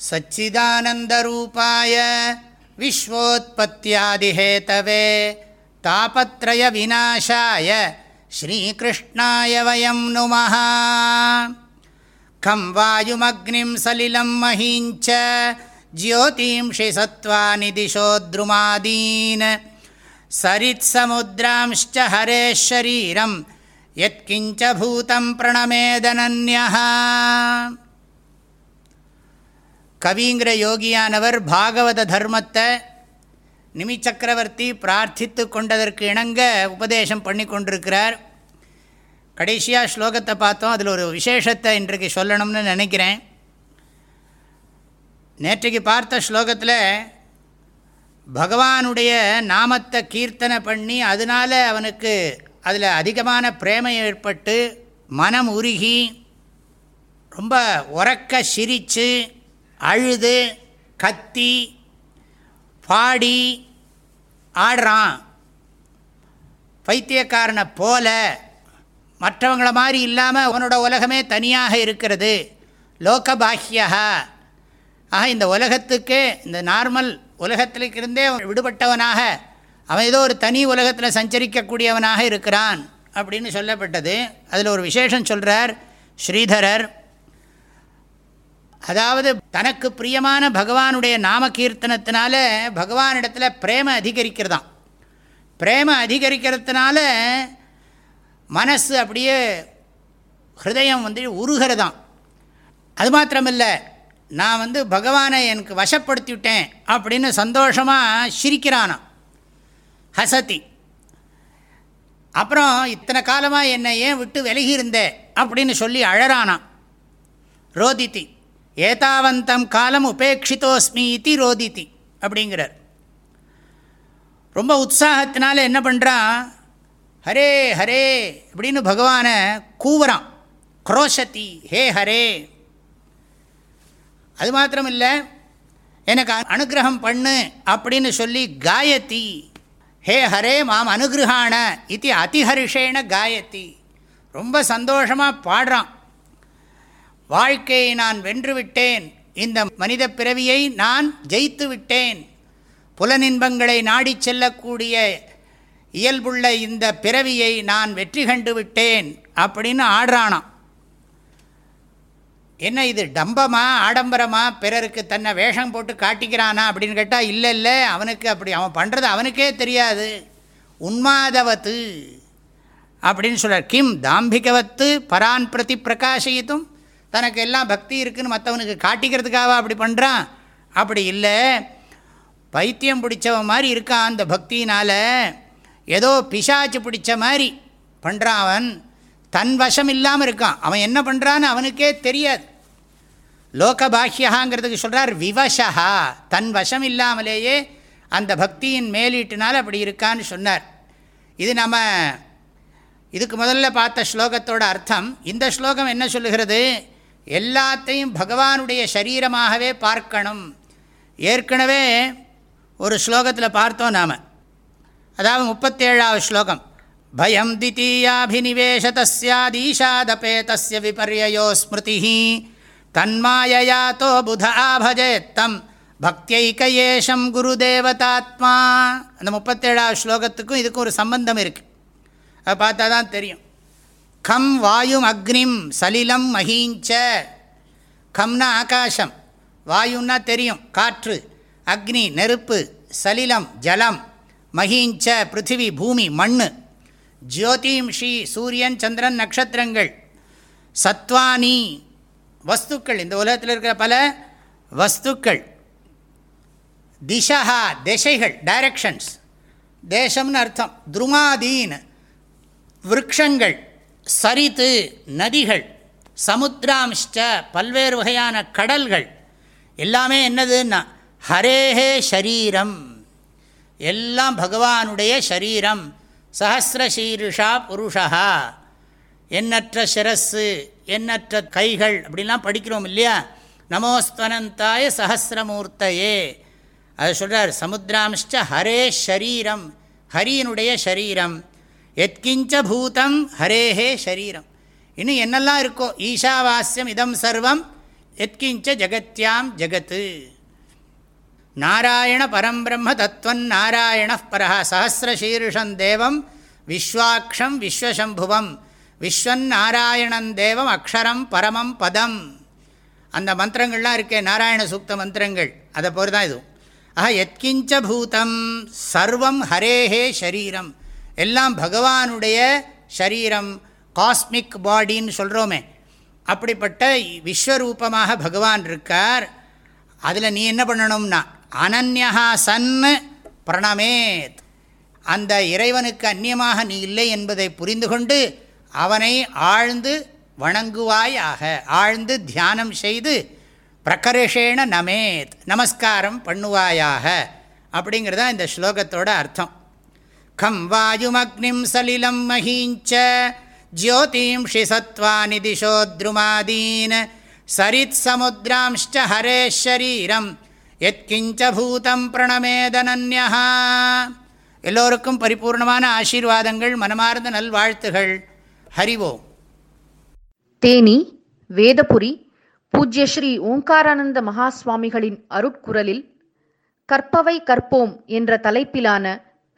सच्चिदानन्दरूपाय विश्वोत्पत्त्यादिहेतवे तापत्रयविनाशाय श्रीकृष्णाय वयं नुमः। खं वायुमग्निं सलिलं महीञ्च ज्योतींषि सत्त्वानि दिशो द्रुमादीन्। सरित्समुद्रांश्च हरेः शरीरं यत्किञ्च भूतं प्रणमेदनन्यः கவிங்கிற யோகியானவர் பாகவத தர்மத்தை நிமிச்சக்கரவர்த்தி பிரார்த்தித்து கொண்டதற்கு இணங்க உபதேசம் பண்ணி கொண்டிருக்கிறார். கடைசியாக ஸ்லோகத்தை பார்த்தோம். அதில் ஒரு விசேஷத்தை இன்றைக்கு சொல்லணும்னு நினைக்கிறேன். நேற்றைக்கு பார்த்த ஸ்லோகத்தில் பகவானுடைய நாமத்தை கீர்த்தனை பண்ணி அதனால் அவனுக்கு அதில் அதிகமான பிரேமை ஏற்பட்டு மனம் உருகி ரொம்ப உறக்க சிரித்து அழுது கத்தி பாடி ஆடுறான். பைத்தியக்காரனை போல மற்றவங்கள மாதிரி இல்லாமல் அவனோட உலகமே தனியாக இருக்கிறது. லோகபாஹ்யா ஆக இந்த உலகத்துக்கு இந்த நார்மல் உலகத்திலிருந்தே விடுபட்டவனாக அவன் ஏதோ ஒரு தனி உலகத்தில் சஞ்சரிக்கக்கூடியவனாக இருக்கிறான் அப்படின்னு சொல்லப்பட்டது. அதில் ஒரு விசேஷம் சொல்கிறார் ஸ்ரீதரர். அதாவது தனக்கு பிரியமான பகவானுடைய நாம கீர்த்தனத்தினால பகவானிடத்தில் பிரேம அதிகரிக்கிறதாம். பிரேம அதிகரிக்கிறதுனால மனசு அப்படியே ஹிருதயம் வந்து உருகிறதாம். அது மாத்திரமில்லை நான் வந்து பகவானை எனக்கு வசப்படுத்திவிட்டேன் அப்படின்னு சந்தோஷமாக சிரிக்கிறானாம். ஹசதி. அப்புறம் இத்தனை காலமாக என்னை ஏன் விட்டு விலகியிருந்தே அப்படின்னு சொல்லி அழறானாம். ரோதித்தி ஏதாவந்தம் காலம் உபேட்சித்தோஸ்மி இத்தி ரோதித்தி அப்படிங்கிறார். ரொம்ப உற்சாகத்தினால என்ன பண்ணுறான் ஹரே ஹரே அப்படின்னு பகவானை கூவுறான். குரோஷதி ஹே ஹரே. அது மாத்திரம் இல்லை எனக்கு அனுகிரகம் பண்ணு அப்படின்னு சொல்லி காயத்தி ஹே ஹரே மாம் அனுகிரகான இது அதிஹரிஷேன காயத்தி ரொம்ப சந்தோஷமாக பாடுறான். வாழ்க்கையை நான் வென்று விட்டேன் இந்த மனித பிறவியை நான் ஜெயித்து விட்டேன் புலனின்பங்களை நாடி செல்லக்கூடிய இயல்புள்ள இந்த பிறவியை நான் வெற்றி கண்டு விட்டேன் அப்படின்னு ஆடுறானாம். என்ன இது டம்பமா ஆடம்பரமா பிறருக்கு தன்னை வேஷம் போட்டு காட்டிக்கிறானா அப்படின்னு கேட்டால் இல்லை இல்லை அவனுக்கு அப்படி அவன் பண்ணுறது அவனுக்கே தெரியாது. உன்மாதவத்து அப்படின்னு சொல்கிறார் கிம் தாம்பிகவத்து பரான் பிரதி பிரகாசித்தும் தனக்கு எல்லாம் பக்தி இருக்குதுன்னு மற்றவனுக்கு காட்டிக்கிறதுக்காக அப்படி பண்ணுறான் அப்படி இல்லை. பைத்தியம் பிடிச்சவன் மாதிரி இருக்கான் அந்த பக்தினால் ஏதோ பிசாச்சு பிடிச்ச மாதிரி பண்ணுறான் அவன். தன் வசம் இல்லாமல் இருக்கான். அவன் என்ன பண்ணுறான்னு அவனுக்கே தெரியாது. லோகபாஹ்யகாங்கிறதுக்கு சொல்கிறார் விவசா தன் வசம் இல்லாமலேயே அந்த பக்தியின் மேலீட்டினால் அப்படி இருக்கான்னு சொன்னார். இது நம்ம இதுக்கு முதல்ல பார்த்த ஸ்லோகத்தோட அர்த்தம். இந்த ஸ்லோகம் என்ன சொல்லுகிறது? எல்லாத்தையும் பகவானுடைய சரீரமாகவே பார்க்கணும். ஏற்கனவே ஒரு ஸ்லோகத்தில் பார்த்தோம் நாம். அதாவது முப்பத்தேழாவது ஸ்லோகம். பயம் தித்தீயாபினிவேஷதஸ்யாதீஷாதபே தஸ்ய விபர்யோ ஸ்மிருதி தன்மாயயாத்தோ புத ஆபஜேத்தம் பக்தியைக்கயேஷம் குருதேவதாத்மா. அந்த முப்பத்தேழாவது ஸ்லோகத்துக்கும் இதுக்கும் ஒரு சம்பந்தம் இருக்குது அதை பார்த்தா தான் தெரியும். கம் வாயும் அக்னிம் சலிலம் மஹீஞ்ச கம்னா ஆகாசம். வாயுன்னா தெரியும் காற்று. அக்னி நெருப்பு சலிலம் ஜலம். மஹீஞ்ச பிருத்திவி பூமி மண் ஜோதிம்ஷி சூரியன் சந்திரன் நட்சத்திரங்கள். சத்வானி வஸ்துக்கள். இந்த உலகத்தில் இருக்கிற பல வஸ்துக்கள். திசா திசைகள் டைரக்ஷன்ஸ் தேசம்னு அர்த்தம். துருமாதீன் விரக்ஷங்கள் சரித்து நதிகள் சமுத்திராம்ஷ்ட பல்வேறு வகையான கடல்கள். எல்லாமே என்னதுன்னா ஹரேஹே ஷரீரம். எல்லாம் பகவானுடைய ஷரீரம். சஹசிரசீருஷா புருஷா. எண்ணற்ற சிரஸ்ஸு எண்ணற்ற கைகள் அப்படிலாம் படிக்கிறோம் இல்லையா? நமோஸ்தனந்தாய சஹசிரமூர்த்தையே. அது சொல்கிறார் சமுத்திராம்ஷ்ட ஹரே ஷரீரம் ஹரியனுடைய ஷரீரம். எத்கிஞ்ச பூதம் ஹரேஹே ஷரீரம். இன்னும் என்னெல்லாம் இருக்கோ? ஈஷாவாஸ்யம் இதம் சர்வம் எத்கிஞ்ச ஜகத்யாம் ஜகத்து. நாராயண பரம்பிரம்ம தத்துவன் நாராயண பரஹ சஹசிரசீருஷம் தேவம் விஸ்வாட்சம் விஸ்வசம்புவம் விஸ்வன் நாராயணன் தேவம் அக்ஷரம் பரமம் பதம். அந்த மந்திரங்கள்லாம் இருக்கே நாராயண சூக்த மந்திரங்கள். அதை போல இதுவும் ஆஹா எத்கிஞ்ச பூதம் சர்வம் ஹரேஹே ஷரீரம். எல்லாம் பகவானுடைய சரீரம் காஸ்மிக் பாடின்னு சொல்கிறோமே அப்படிப்பட்ட விஸ்வரூபமாக பகவான் இருக்கார். அதில் நீ என்ன பண்ணணும்னா அனன்யா சன் பிரணமேத். அந்த இறைவனுக்கு அந்நியமாக நீ இல்லை என்பதை புரிந்து கொண்டு அவனை ஆழ்ந்து வணங்குவாயாக ஆழ்ந்து தியானம் செய்து பிரகரஷேண நமேத் நமஸ்காரம் பண்ணுவாயாக. அப்படிங்கிறது தான் இந்த ஸ்லோகத்தோட அர்த்தம். கம் வாயுமக்னிம் சலிலம் மகீஞ்ச ஜோதிம்ஷி சத்வானி திசோத்ருமாதீன் சரித் சமுத்ராம்ஷ்ட ஹரே ஷரீரம் எத்கிஞ்ச பூதம் பிரணமேதனன்யா எல்லோருக்கும் பரிபூர்ணமான ஆசீர்வாதங்கள் மனமார்ந்த நல்வாழ்த்துகள். ஹரிவோம் தேனி வேதபுரி பூஜ்ய ஸ்ரீ ஓங்காரானந்த மகாஸ்வாமிகளின் அருட்குரலில் கற்பவை கற்போம் என்ற தலைப்பிலான